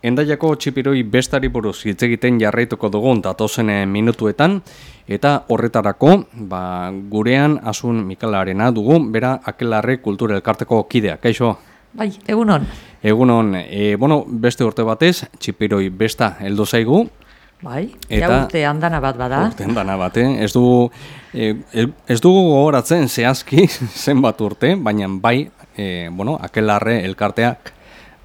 Endaiako txipiroi bestari buruz hitz egiten jarraituko dugu datozen minutuetan eta horretarako ba, gurean asun Mikalarena dugu bera Akelarre Kultura Elkarteko kidea. Kaixo? Bai, egunon. Egunon, e, bueno, beste urte batez txipiroi besta heldu zaigu. Bai, eta ja urte andana bat bada. Urte andana bat, eh? ez dugu e, ez dugu gogoratzen zehazki zenbat urte, baina bai, e, bueno, Akelarre Elkarteak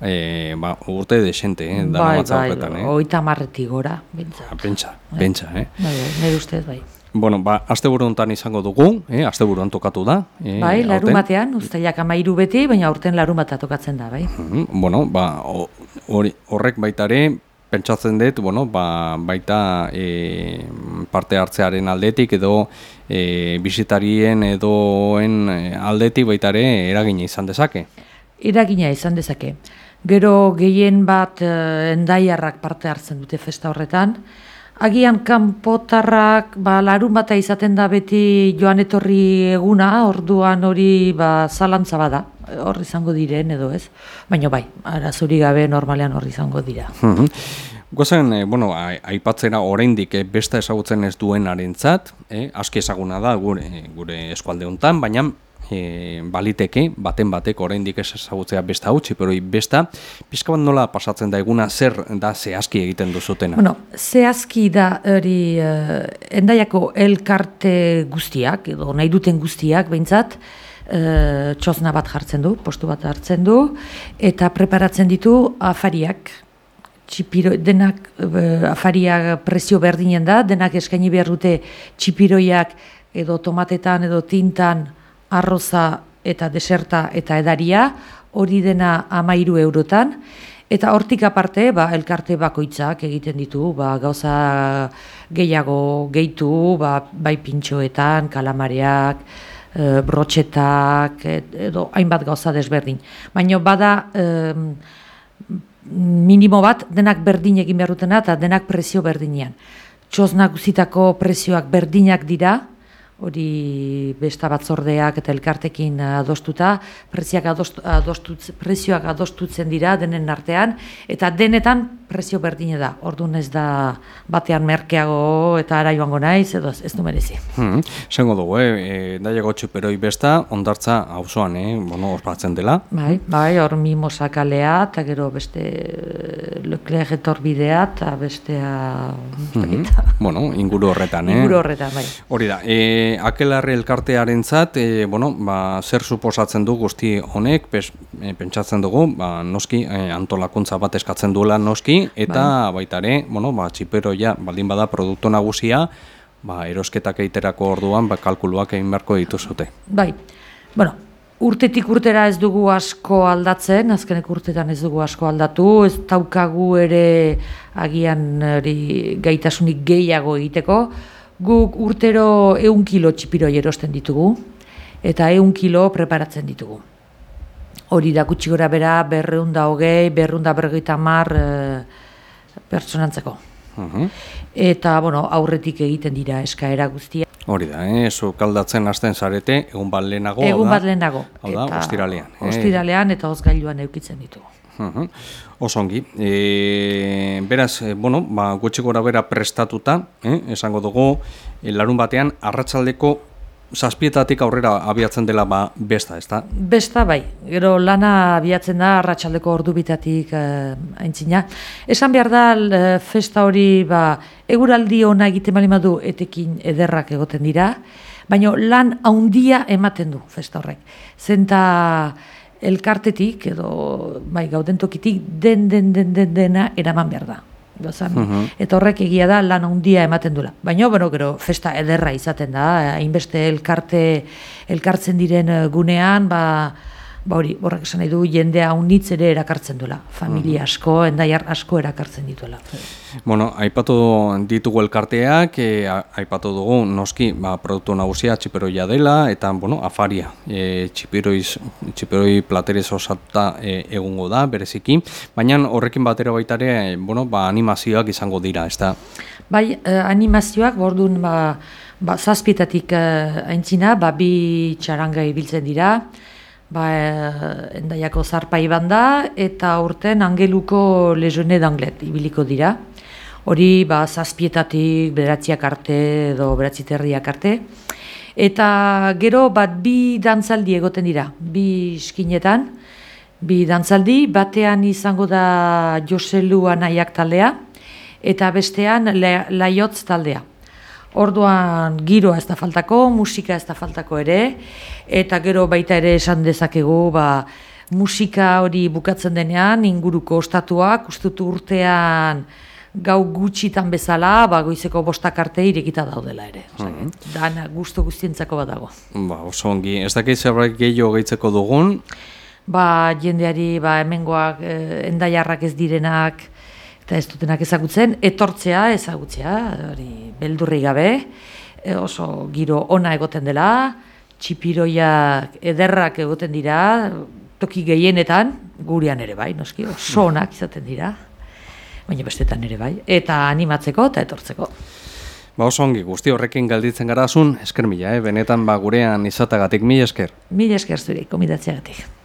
e, ba, urte desente, eh, dana bai, batza bai, horretan, eh? oita marretik gora, bintzat. Ah, Pentsa, pentsa, eh? Bai, bai, nire ustez, bai. Bueno, ba, azte hontan izango dugu, eh? azte tokatu da. Eh, bai, larun batean, ustailak amairu beti, baina aurten larun bat tokatzen da, bai. Mhm, Bueno, ba, ho- hori, horrek baitare, pentsatzen dut, bueno, ba, baita e, parte hartzearen aldetik edo e, bisitarien edoen eh, aldetik baitare eragina izan dezake. Eragina izan dezake. Gero gehien bat eh, endaiarrak parte hartzen dute festa horretan. Agian kanpotarrak ba, larun bata izaten da beti joan etorri eguna, orduan hori ba, zalantza bada, hor izango diren edo ez. Baina bai, arazuri gabe normalean hor izango dira. Mhm. Gozen, eh, bueno, ai- aipatzera oraindik eh, besta ezagutzen ez duenarentzat, eh, aski ezaguna da gure gure eskualde hontan, baina eh, baliteke baten batek oraindik ez ezagutzea besta hau, txiperoi besta, pixka bat nola pasatzen da eguna zer da zehazki egiten duzutena. Bueno, zehazki da hori eh, endaiako elkarte guztiak, edo nahi duten guztiak behintzat, eh, txosna bat jartzen du, postu bat hartzen du, eta preparatzen ditu afariak, txipiro, denak eh, afaria prezio berdinen da, denak eskaini behar dute txipiroiak edo tomatetan edo tintan arroza eta deserta eta edaria, hori dena amairu eurotan, eta hortik aparte, ba, elkarte bakoitzak egiten ditu, ba, gauza gehiago gehitu, ba, bai pintxoetan, kalamareak, e, brotxetak, et- edo hainbat gauza desberdin. Baina bada em, minimo bat denak berdin egin behar dutena eta denak prezio berdinean. Txosnak guzitako prezioak berdinak dira, hori besta batzordeak eta elkartekin adostuta, preziak adostu, adostutz, prezioak adostutzen dira denen artean, eta denetan prezio berdine da. Orduan ez da batean merkeago eta ara joango naiz, edo ez, du merezi. Hmm, Zengo dugu, eh, e, daiago txiperoi besta, ondartza auzoan, eh, bueno, ospatzen dela. Bai, bai, hor mimosa kalea, eta gero beste Leclerc etorbidea, eta bestea... Mhm. Bueno, inguru horretan, eh? Inguru horretan, bai. Hori da, e, akelarre elkartearentzat, e, bueno, ba, zer suposatzen du guzti honek, pes, e, pentsatzen dugu, ba, noski, e, antolakuntza bat eskatzen duela noski, eta baita ere, bueno, ba, txiperoia, baldin bada produktu nagusia, ba, erosketak egiterako orduan, ba, kalkuluak egin beharko dituzute. Bai, bueno, urtetik urtera ez dugu asko aldatzen, azkenek urtetan ez dugu asko aldatu, ez daukagu ere agian hori gaitasunik gehiago egiteko, guk urtero eun kilo txipiroi erosten ditugu, eta eun kilo preparatzen ditugu. Hori da gutxi gora bera berreun da hogei, berreun da bergeita mar e, pertsonantzeko. Mhm. Eta, bueno, aurretik egiten dira eskaera guztia. Hori da, eh, kaldatzen hasten zarete, egun bat lehenago, Egun bat lehenago. Hau da, ostiralean. eh? Ostiralean eta ozgailuan eukitzen ditugu. Mhm. Oso ongi. E, beraz, e, bueno, ba, gutxi gora bera prestatuta, eh, esango dugu, larun batean, arratsaldeko zazpietatik aurrera abiatzen dela ba, besta, ez da? Besta bai, gero lana abiatzen da arratsaldeko ordubitatik eh, aintzina. Esan behar da eh, festa hori ba, eguraldi ona egiten bali etekin ederrak egoten dira, baina lan haundia ematen du festa horrek. Zenta elkartetik edo bai, gauden tokitik den den den den dena eraman behar da. Gozan, Eta horrek egia da lan handia ematen dula. Baina, bueno, gero, festa ederra izaten da, hainbeste elkarte, elkartzen diren eh, gunean, ba, ba hori, horrek esan nahi du, jendea unitz ere erakartzen duela. Familia asko, endaiar asko erakartzen dituela. Bueno, aipatu ditugu elkarteak, e, aipatu dugu noski ba, produktu nagusia txiperoia dela, eta bueno, afaria, e, txiperoiz, txiperoi platerez osatuta e, egungo da, bereziki, baina horrekin batera baita ere, e, bueno, ba, animazioak izango dira, ez da? Bai, eh, animazioak, bordun, ba, ba, zazpietatik eh, aintzina, ba, bi txaranga ibiltzen dira, ba, eh, endaiako zarpai banda, eta urten angeluko lejone danglet ibiliko dira. Hori, ba, zazpietatik bederatziak arte edo beratziterriak arte. Eta gero bat bi dantzaldi egoten dira, bi skinetan, bi dantzaldi, batean izango da Joselu anaiak taldea, eta bestean la- laiotz taldea. Orduan giroa ez da faltako, musika ez da faltako ere, eta gero baita ere esan dezakegu, ba, musika hori bukatzen denean, inguruko ostatuak, ustutu urtean gau gutxitan bezala, ba, goizeko bostak arte irekita daudela ere. Osea, Dana gustu guztientzako bat dago. Ba, oso ongi. Ez dakit zerbait gehiago gehitzeko dugun, ba, jendeari ba, hemengoak eh, endaiarrak ez direnak eta ez dutenak ezagutzen, etortzea ezagutzea, hori beldurri gabe, e, oso giro ona egoten dela, txipiroiak ederrak egoten dira, toki gehienetan, gurean ere bai, noski, oso onak izaten dira, baina bestetan ere bai, eta animatzeko eta etortzeko. ba oso ongi, guzti horrekin galditzen garazun, esker mila, eh? benetan ba gurean izatagatik mila esker. Mila esker zuri, komidatzeagatik.